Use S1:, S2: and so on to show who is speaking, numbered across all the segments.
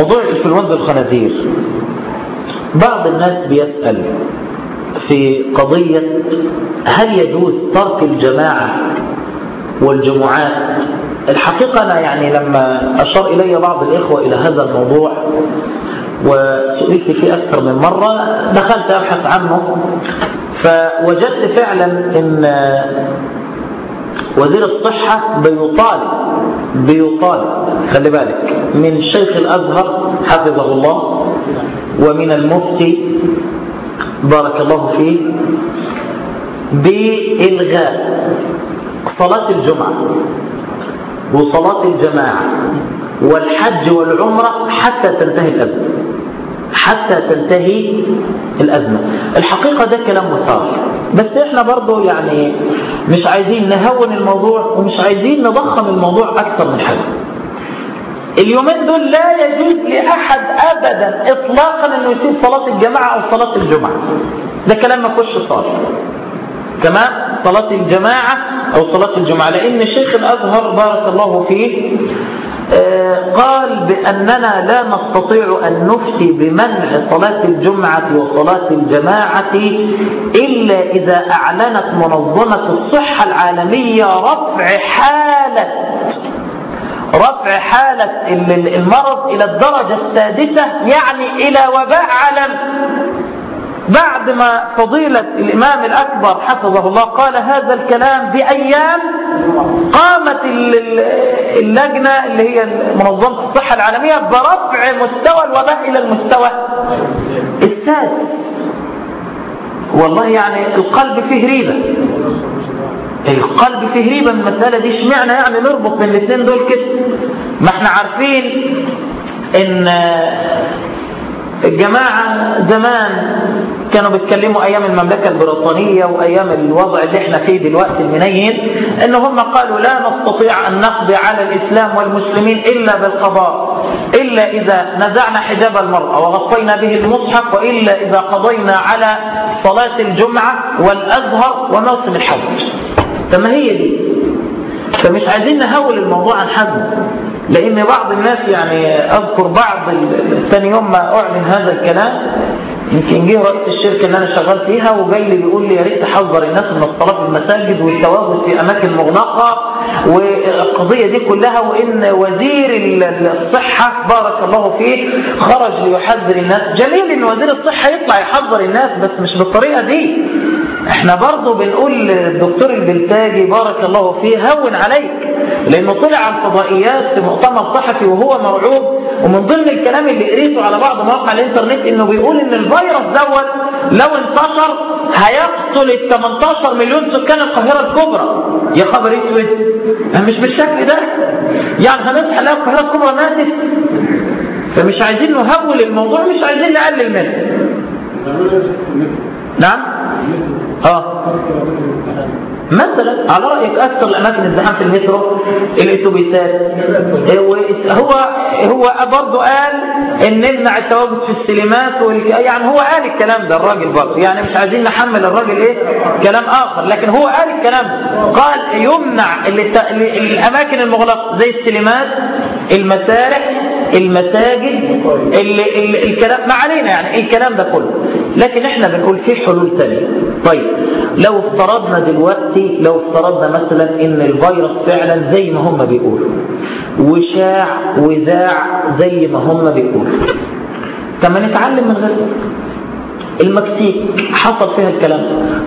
S1: موضوع الانفلونزا الخنازير. بعض الناس بيسأل في قضية هل يجوز ترك الجماعة والجمعات؟ الحقيقة أنا يعني لما أشار إلي بعض الإخوة إلى هذا الموضوع وسئلت فيه أكثر من مرة دخلت أبحث عنه فوجدت فعلا أن وزير الصحة بيطالب بيطالب خلي بالك من شيخ الأزهر حفظه الله ومن المفتي بارك الله فيه بإلغاء صلاة الجمعة وصلاة الجماعة والحج والعمرة حتى تنتهي الأزمة. حتى تنتهي الأزمة. الحقيقة ده كلام مثار. بس إحنا برضو يعني مش عايزين نهون الموضوع ومش عايزين نضخم الموضوع أكثر من حاجة اليومين دول لا يجوز لأحد أبدا إطلاقا أنه يسيب صلاة الجماعة أو صلاة الجمعة. ده كلام ما كوش صار كمان صلاة الجماعة أو صلاة الجمعة. لأن شيخ الأزهر بارك الله فيه قال بأننا لا نستطيع أن نفتي بمنع صلاة الجمعة وصلاة الجماعة إلا إذا أعلنت منظمة الصحة العالمية رفع حالة. رفع حالة المرض إلى الدرجة السادسة يعني إلى وباء عالم بعد ما فضيلة الإمام الأكبر حفظه الله قال هذا الكلام بأيام قامت اللجنة اللي هي منظمة الصحة العالمية برفع مستوى الوباء إلى المستوى السادس. والله يعني القلب فيه ريبة. القلب فيه ريبة من المسألة دي. اشمعنى يعني نربط بين الاثنين دول كده؟ ما إحنا عارفين إن الجماعة زمان كانوا بيتكلموا أيام المملكة البريطانية وأيام الوضع اللي إحنا فيه دلوقتي المنين ان هم قالوا لا نستطيع أن نقضي على الإسلام والمسلمين إلا بالقضاء إلا إذا نزعنا حجاب المرأة وغطينا به المصحف وإلا إذا قضينا على صلاة الجمعة والأزهر وموسم الحج. طب ما هي دي؟ فمش عايزين نهول الموضوع عن حد. لأن بعض الناس يعني أذكر بعض ثاني يوم ما أعلن هذا الكلام يمكن جه رئيس الشركة اللي أنا شغال فيها وجاي لي بيقول لي يا ريت تحذر الناس من الصلاه في المساجد والتواجد في أماكن مغلقة والقضية دي كلها وإن وزير الصحة بارك الله فيه خرج ليحذر الناس. جميل إن وزير الصحة يطلع يحذر الناس بس مش بالطريقة دي. إحنا برضه بنقول للدكتور البلتاجي بارك الله فيه هون عليك لأنه طلع على الفضائيات في مؤتمر صحفي وهو مرعوب ومن ضمن الكلام اللي قريته على بعض مواقع الإنترنت إنه بيقول إن الفيروس دوت لو انتشر هيقتل ال 18 مليون سكان القاهرة الكبرى. يا خبر أسود! مش بالشكل ده. يعني هنصحى نلاقي القاهرة الكبرى ماتت؟ فمش عايزين نهول الموضوع مش عايزين نقلل منه. نعم؟ آه. مثلا على رأيك أكثر الأماكن الزحام في المترو؟ الأتوبيسات. هو هو برضه قال إن نمنع التواجد في السينمات. يعني هو قال الكلام ده الراجل برضه يعني مش عايزين نحمل الراجل إيه؟ كلام آخر. لكن هو قال الكلام. قال يمنع الت... الأماكن المغلقة زي السينمات المسارح المساجد ال... ال... الكلام ما علينا يعني الكلام ده كله. لكن إحنا بنقول في حلول ثانية طيب لو افترضنا دلوقتي لو افترضنا مثلا إن الفيروس فعلا زي ما هم بيقولوا وشاع وذاع زي ما هم بيقولوا طب ما نتعلم من غير المكسيك. حصل فيها الكلام.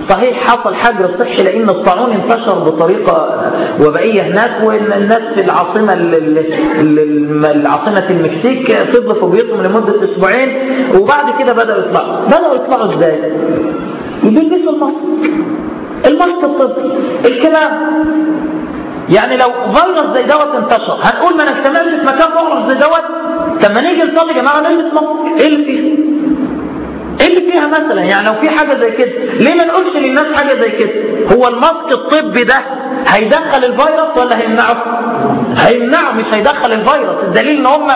S1: صحيح حصل حجر صحي لأن الطاعون انتشر بطريقة وبائيه هناك وإن الناس في العاصمة العاصمة المكسيك فضلوا في بيوتهم لمدة أسبوعين وبعد كده بدأوا يطلعوا. بدأوا يطلعوا إزاي؟ يلبسوا ال mask ال mask الطبي الكلام. يعني لو فيروس زي دوت انتشر هنقول ما نجتمعش في مكان فيروس زي دوت؟ طب ما نيجي نصلي يا جماعة نلبس ماسك إيه اللي فيها؟ إيه اللي فيها مثلا يعني لو في حاجة زي كده. ليه ما نقولش للناس حاجة زي كده؟ هو الماسك الطبي ده هيدخل الفيروس ولا هيمنعه؟ هيمنعه مش هيدخل الفيروس. الدليل إن هم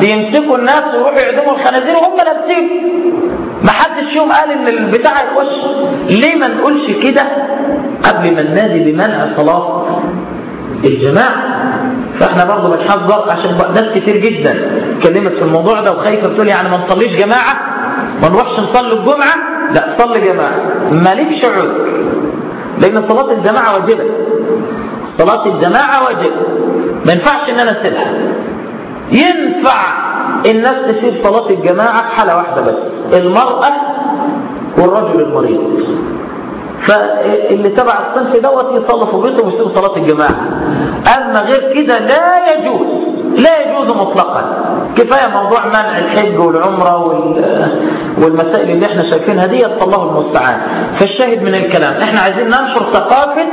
S1: بيمسكوا الناس ويروحوا يعدموا الخنازير وهم لابسين. ما حدش فيهم قال إن البتاع يخش ليه ما نقولش كده قبل ما ننادي بمنع صلاة الجماعة؟ فإحنا برضه بنحذر عشان ناس كتير جدا اتكلمت في الموضوع ده وخايفة بتقول يعني ما نصليش جماعة. ما نروحش نصلي الجمعة؟ لا صلي جماعة. مالكش عذر لأن صلاة الجماعة واجبة. صلاة الجماعة واجبة. ما ينفعش إن أنا أسيبها. ينفع الناس تسيب صلاة الجماعة في حالة واحدة بس. المرأة والرجل المريض. فاللي تبع الصنف دوت يصلي في بيته ويصير صلاة الجماعة. أما غير كده لا يجوز. لا يجوز مطلقا. كفاية موضوع منع الحج والعمرة والمسائل اللي إحنا شايفينها دي الله المستعان. فالشاهد من الكلام إحنا عايزين ننشر ثقافة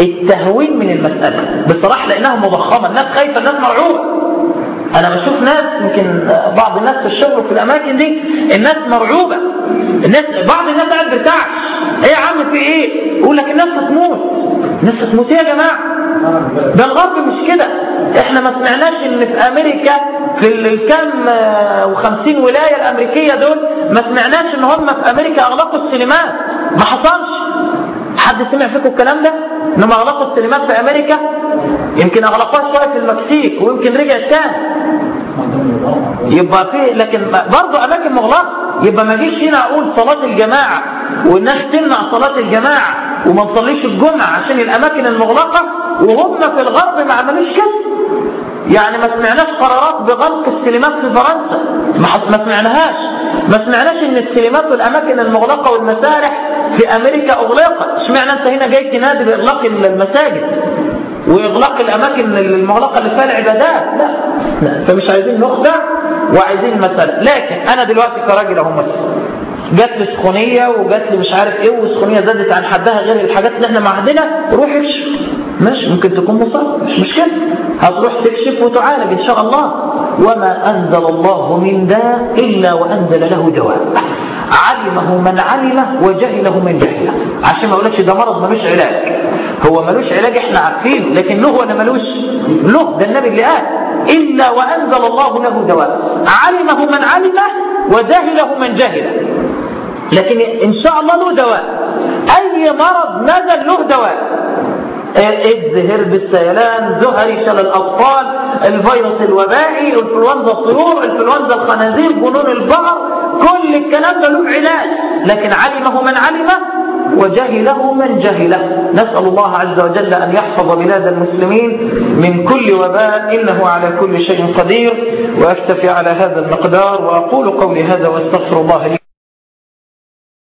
S1: التهوين من المسألة. بصراحة لأنها مضخمة الناس خايفة الناس مرعوبة. أنا بشوف ناس يمكن بعض الناس في الشغل في الأماكن دي الناس مرعوبة. الناس بعض الناس قاعد بتاعش إيه يا عم في إيه؟ يقول لك الناس هتموت. الناس هتموت. إيه يا جماعة؟ ده الغرب مش كده. إحنا ما سمعناش إن في أمريكا في الكام وخمسين ولاية الأمريكية دول ما سمعناش إن هم في أمريكا أغلقوا السينمات. ما حصلش. حد سمع فيكم الكلام ده؟ انهم أغلقوا السينمات في أمريكا؟ يمكن أغلقوها شوية في المكسيك ويمكن رجعت تاني. يبقى في لكن برضه أماكن مغلقة. يبقى ما جيش هنا أقول صلاة الجماعة والناس تمنع صلاة الجماعة وما نصليش الجمعة عشان الأماكن المغلقة وهم في الغرب ما عملوش كده يعني ما سمعناش قرارات بغلق السينمات في فرنسا. ما سمعناهاش. ما سمعناش إن السينمات والأماكن المغلقة والمسارح في أمريكا أغلقت. اشمعنى أنت هنا جاي تنادي بإغلاق المساجد؟ وإغلاق الأماكن المغلقة اللي فيها العبادات؟ لا. لا فمش عايزين نخدع وعايزين مسألة. لكن أنا دلوقتي كراجل أهو مثلا. جات لي سخونية وجات لي مش عارف إيه والسخونيه زادت عن حدها غير الحاجات اللي إحنا معهدنا روح ماشي ممكن تكون مصاب. مش مشكلة. هتروح تكشف وتعالج إن شاء الله. وما أنزل الله من داء إلا وأنزل له دواء. علمه من علمه وجهله من جهله. عشان ما أقولكش ده مرض ملوش علاج. هو ملوش علاج إحنا عارفينه لكن له ولا ملوش؟ له. ده النبي اللي قال إلا وأنزل الله له دواء. علمه من علمه وجهله من جهله. لكن إن شاء الله له دواء. أي مرض نزل له دواء. ايدز هرب السيلان زهري شلل الاطفال الفيروس الوبائي انفلونزا الطيور انفلونزا الخنازير جنون البقر كل الكلام ده له علاج. لكن علمه من علمه وجهله من جهله. نسأل الله عز وجل أن يحفظ بلاد المسلمين من كل وباء. إنه على كل شيء قدير. وأكتفي على هذا المقدار. وأقول قولي هذا واستغفر الله لي